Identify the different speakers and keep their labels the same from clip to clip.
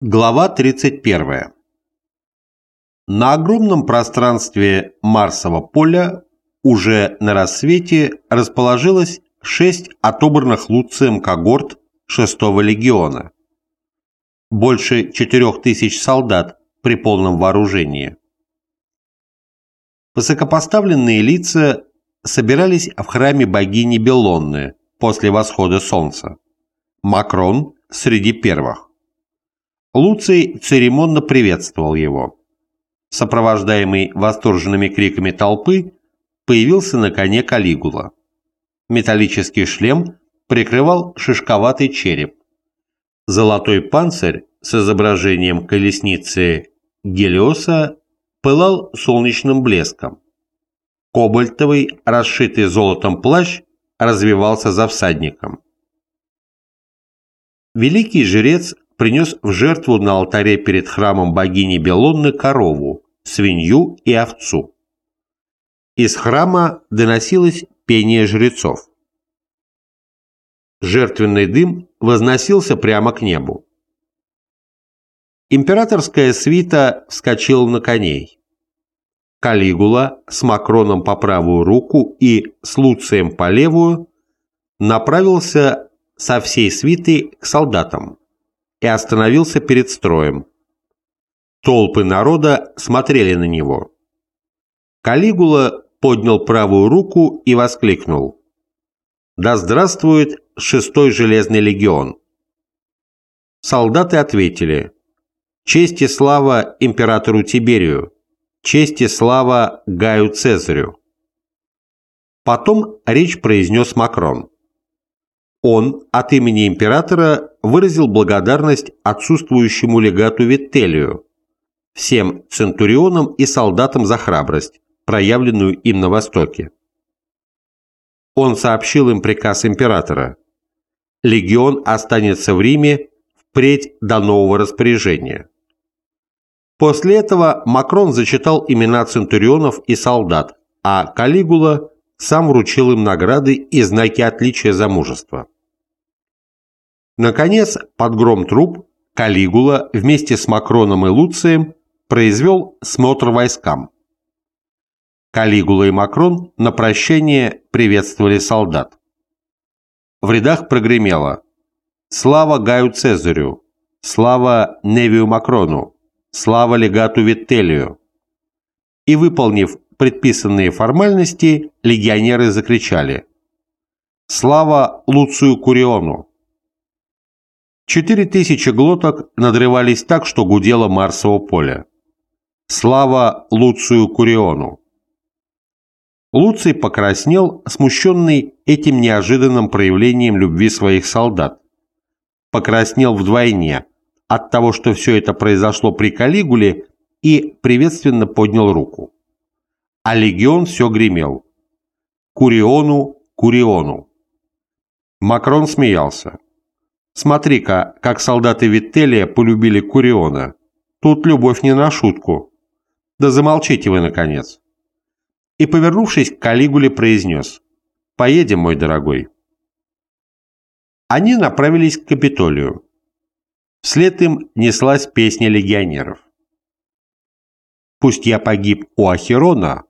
Speaker 1: Глава 31. На огромном пространстве Марсового поля уже на рассвете расположилось шесть отобранных Луцием когорт 6-го легиона. Больше 4000 солдат при полном вооружении. Высокопоставленные лица собирались в храме богини Белонны после восхода солнца. Макрон среди первых. Луций церемонно приветствовал его. Сопровождаемый восторженными криками толпы, появился на коне Калигула. Металлический шлем прикрывал шишковатый череп. Золотой панцирь с изображением колесницы Гелиоса пылал солнечным блеском. Кобальтовый, расшитый золотом плащ развивался за всадником. Великий жрец принес в жертву на алтаре перед храмом богини Белонны корову, свинью и овцу. Из храма доносилось пение жрецов. Жертвенный дым возносился прямо к небу. Императорская свита вскочила на коней. Калигула с Макроном по правую руку и с Луцием по левую направился со всей свитой к солдатам и остановился перед строем. Толпы народа смотрели на него. Калигула поднял правую руку и воскликнул. «Да здравствует шестой железный легион!» Солдаты ответили. «Честь и слава императору Тиберию! Честь и слава Гаю Цезарю!» Потом речь произнес Макрон. Он от имени императора выразил благодарность отсутствующему легату Виттелию, всем центурионам и солдатам за храбрость, проявленную им на Востоке. Он сообщил им приказ императора. Легион останется в Риме впредь до нового распоряжения. После этого Макрон зачитал имена центурионов и солдат, а Калигула сам вручил им награды и знаки отличия за мужество. Наконец, под гром труп Калигула вместе с Макроном и Луцием произвел смотр войскам. Калигула и Макрон на прощение приветствовали солдат. В рядах прогремело «Слава Гаю Цезарю! Слава Невию Макрону! Слава легату Виттелию!» И, выполнив предписанные формальности, легионеры закричали «Слава Луцию Куриону!» Четыре тысячи глоток надрывались так, что гудело Марсово поле. Слава Луцию Куриону! Луций покраснел, смущенный этим неожиданным проявлением любви своих солдат. Покраснел вдвойне от того, что все это произошло при Калигуле, и приветственно поднял руку а легион все гремел. «Куриону, Куриону!» Макрон смеялся. «Смотри-ка, как солдаты Виттелия полюбили Куриона. Тут любовь не на шутку. Да замолчите вы, наконец!» И, повернувшись к Калигуле, произнес «Поедем, мой дорогой». Они направились к Капитолию. Вслед им неслась песня легионеров. «Пусть я погиб у Ахерона,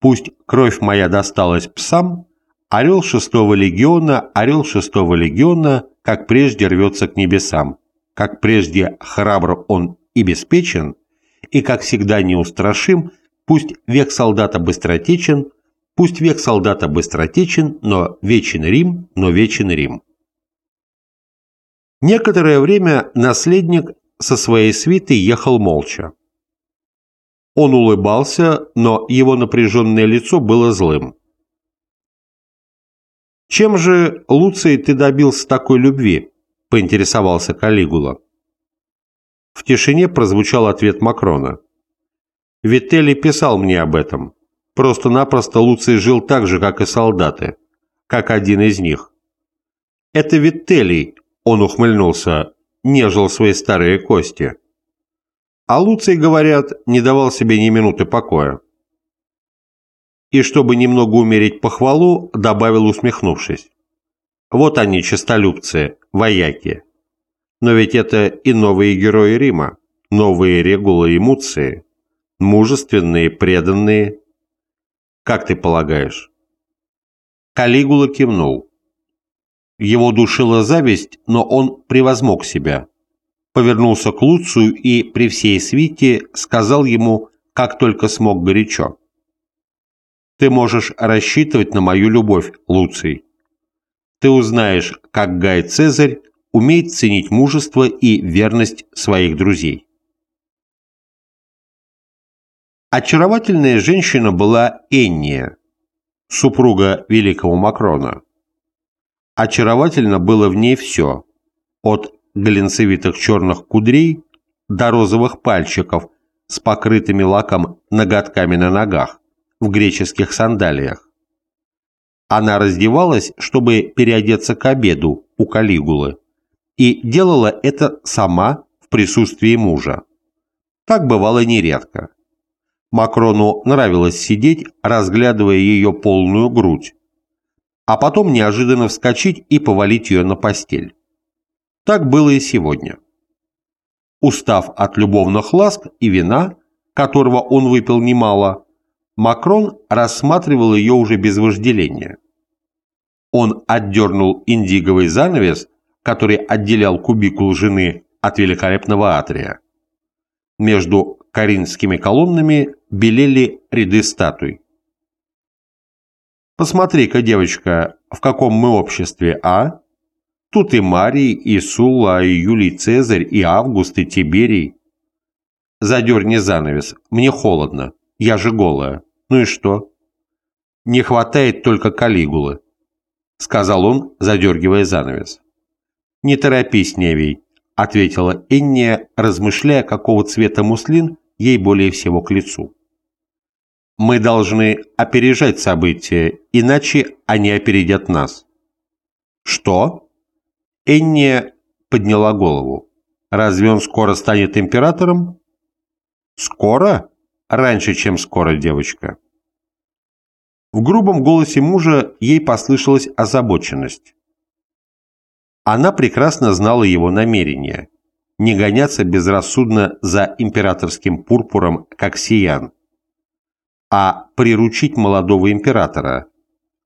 Speaker 1: Пусть кровь моя досталась псам, орел шестого легиона, орел шестого легиона, как прежде рвется к небесам, как прежде храбр он и беспечен, и как всегда неустрашим, пусть век солдата быстротечен, пусть век солдата быстротечен, но вечен Рим, но вечен Рим. Некоторое время наследник со своей свитой ехал молча. Он улыбался, но его напряженное лицо было злым. «Чем же, Луций, ты добился такой любви?» – поинтересовался Калигула. В тишине прозвучал ответ Макрона. «Вителли писал мне об этом. Просто-напросто Луций жил так же, как и солдаты, как один из них. Это Вителлий, он ухмыльнулся, нежил свои старые кости. А Луций, говорят, не давал себе ни минуты покоя. И чтобы немного умерить похвалу, добавил усмехнувшись. Вот они, честолюбцы, вояки. Но ведь это и новые герои Рима, новые регулы и муции, мужественные, преданные. Как ты полагаешь? Калигула кивнул. Его душила зависть, но он превозмог себя. Повернулся к Луцию и при всей свите сказал ему, как только смог горячо. «Ты можешь рассчитывать на мою любовь, Луций. Ты узнаешь, как Гай Цезарь умеет ценить мужество и верность своих друзей». Очаровательная женщина была Энния, супруга великого Макрона. Очаровательно было в ней все, от глинцевитых черных кудрей до розовых пальчиков с покрытыми лаком ноготками на ногах в греческих сандалиях. Она раздевалась, чтобы переодеться к обеду у Калигулы, и делала это сама в присутствии мужа. Так бывало нередко. Макрону нравилось сидеть, разглядывая ее полную грудь, а потом неожиданно вскочить и повалить ее на постель. Так было и сегодня. Устав от любовных ласк и вина, которого он выпил немало, Макрон рассматривал ее уже без вожделения. Он отдернул индиговый занавес, который отделял кубикул жены от великолепного атрия. Между коринфскими колоннами белели ряды статуй. Посмотри-ка, девочка, в каком мы обществе, а? Тут и Марий, и Сула, и Юлий Цезарь, и Август, и Тиберий. Задерни занавес, мне холодно, я же голая. Ну и что? Не хватает только Калигулы, сказал он, задергивая занавес. Не торопись, Невий, ответила Энния, размышляя, какого цвета муслин ей более всего к лицу. Мы должны опережать события, иначе они опередят нас. Что? Энни подняла голову. Разве он скоро станет императором? Скоро? Раньше, чем скоро, девочка. В грубом голосе мужа ей послышалась озабоченность. Она прекрасно знала его намерения – не гоняться безрассудно за императорским пурпуром, как сиян, а приручить молодого императора,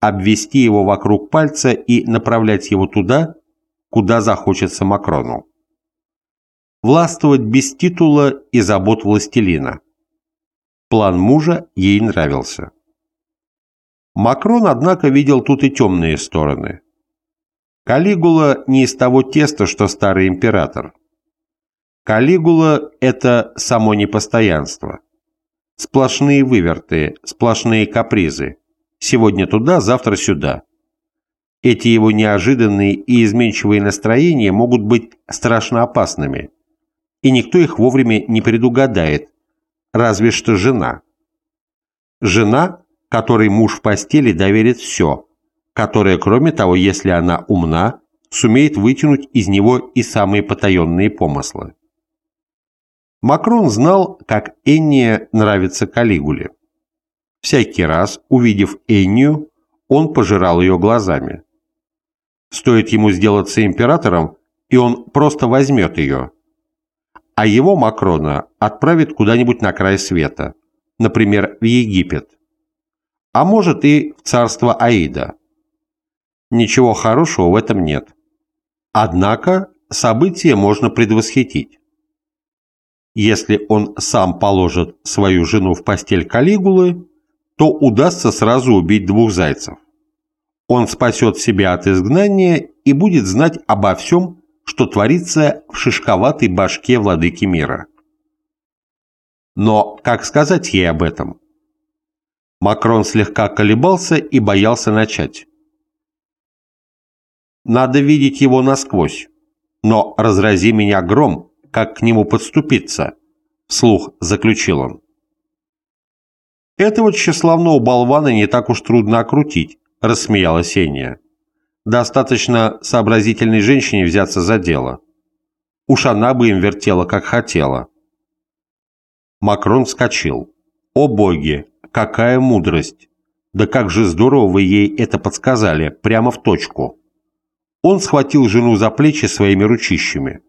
Speaker 1: обвести его вокруг пальца и направлять его туда, куда захочется Макрону. Властвовать без титула и забот властелина. План мужа ей нравился. Макрон, однако, видел тут и темные стороны. Калигула не из того теста, что старый император. Калигула – это само непостоянство. Сплошные выверты, сплошные капризы. Сегодня туда, завтра сюда. Эти его неожиданные и изменчивые настроения могут быть страшно опасными. И никто их вовремя не предугадает, разве что жена. Жена, которой муж в постели доверит все, которая, кроме того, если она умна, сумеет вытянуть из него и самые потаенные помыслы. Макрон знал, как Энния нравится Калигуле. Всякий раз, увидев Эннию, он пожирал ее глазами. Стоит ему сделаться императором, и он просто возьмет ее. А его, Макрона, отправит куда-нибудь на край света, например, в Египет. А может и в царство Аида. Ничего хорошего в этом нет. Однако события можно предвосхитить. Если он сам положит свою жену в постель Калигулы, то удастся сразу убить двух зайцев. Он спасет себя от изгнания и будет знать обо всем, что творится в шишковатой башке владыки мира. Но как сказать ей об этом? Макрон слегка колебался и боялся начать. Надо видеть его насквозь. Но разрази меня гром, как к нему подступиться», — вслух заключил он. «Этого тщеславного болвана не так уж трудно окрутить», — рассмеялась Эния. «Достаточно сообразительной женщине взяться за дело. Уж она бы им вертела, как хотела». Макрон вскочил. «О боги, какая мудрость! Да как же здорово вы ей это подсказали, прямо в точку!» Он схватил жену за плечи своими ручищами.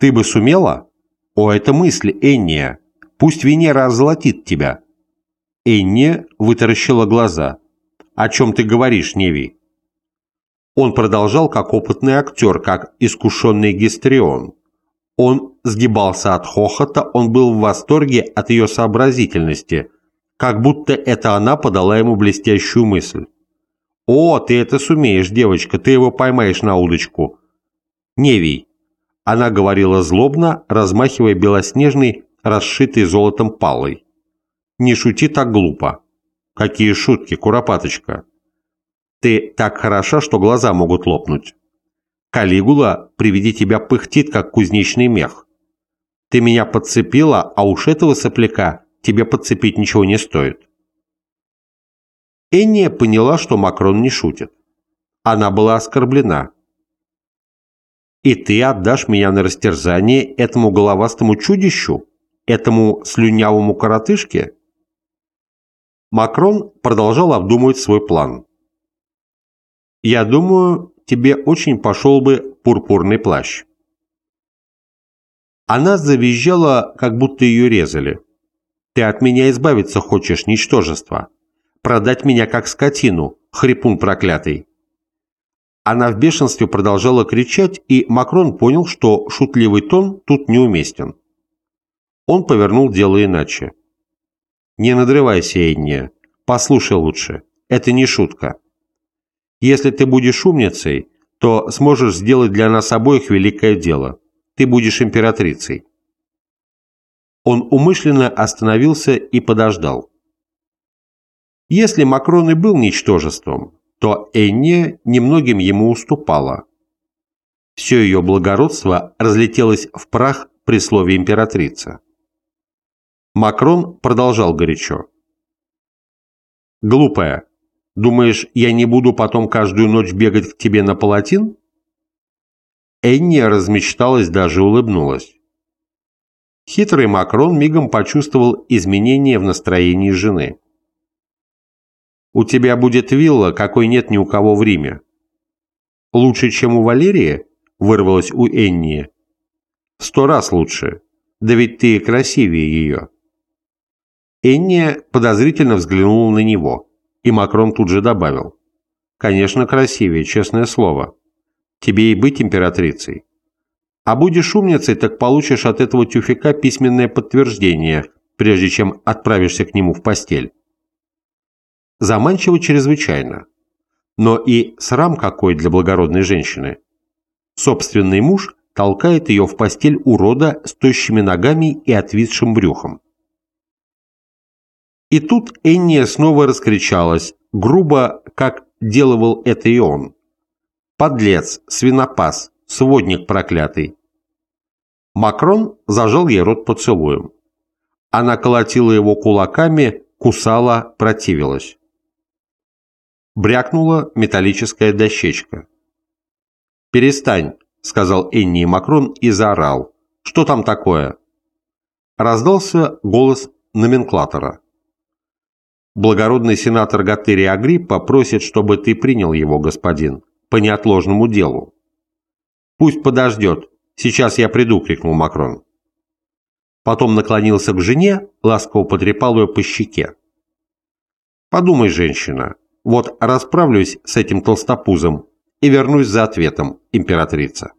Speaker 1: Ты бы сумела? О, это мысль, Энния. Пусть Венера озолотит тебя. Энния вытаращила глаза. О чем ты говоришь, Неви? Он продолжал как опытный актер, как искушенный гистрион. Он сгибался от хохота, он был в восторге от ее сообразительности, как будто это она подала ему блестящую мысль. «О, ты это сумеешь, девочка, ты его поймаешь на удочку». «Невий», — она говорила злобно, размахивая белоснежной, расшитой золотом палой. «Не шути так глупо». «Какие шутки, куропаточка!» «Ты так хороша, что глаза могут лопнуть». Калигула при виде тебя пыхтит, как кузнечный мех. Ты меня подцепила, а уж этого сопляка тебе подцепить ничего не стоит. Энния поняла, что Макрон не шутит. Она была оскорблена. «И ты отдашь меня на растерзание этому головастому чудищу, этому слюнявому коротышке?» Макрон продолжал обдумывать свой план. «Я думаю, тебе очень пошел бы пурпурный плащ. Она завизжала, как будто ее резали. «Ты от меня избавиться хочешь, ничтожество! Продать меня как скотину, хрипун проклятый!» Она в бешенстве продолжала кричать, и Макрон понял, что шутливый тон тут неуместен. Он повернул дело иначе. «Не надрывайся, Энния. Послушай лучше. Это не шутка. Если ты будешь умницей, то сможешь сделать для нас обоих великое дело. Ты будешь императрицей». Он умышленно остановился и подождал. Если Макрон и был ничтожеством, то Энне немногим ему уступала. Все ее благородство разлетелось в прах при слове императрица. Макрон продолжал горячо. «Глупая, Думаешь, я не буду потом каждую ночь бегать к тебе на палатин?» Энни размечталась, даже улыбнулась. Хитрый Макрон мигом почувствовал изменения в настроении жены. «У тебя будет вилла, какой нет ни у кого в Риме». «Лучше, чем у Валерии?» – вырвалось у Энни. «Сто раз лучше. Да ведь ты красивее ее». Энни подозрительно взглянула на него. И Макрон тут же добавил. «Конечно, красивее, честное слово. Тебе и быть императрицей. А будешь умницей, так получишь от этого тюфика письменное подтверждение, прежде чем отправишься к нему в постель». Заманчиво чрезвычайно. Но и срам какой для благородной женщины. Собственный муж толкает ее в постель урода с тощими ногами и отвисшим брюхом. И тут Энния снова раскричалась, грубо, как делывал это и он. «Подлец, свинопас, сводник проклятый!» Макрон зажал ей рот поцелуем. Она колотила его кулаками, кусала, противилась. Брякнула металлическая дощечка. «Перестань», — сказал Энни Макрон и заорал. «Что там такое?» Раздался голос номенклатора благородный сенатор Гатырий Агриппа просит, чтобы ты принял его, господин, по неотложному делу. Пусть подождет, сейчас я приду, крикнул Макрон. Потом наклонился к жене, ласково потрепал ее по щеке. Подумай, женщина, вот расправлюсь с этим толстопузом и вернусь за ответом, императрица.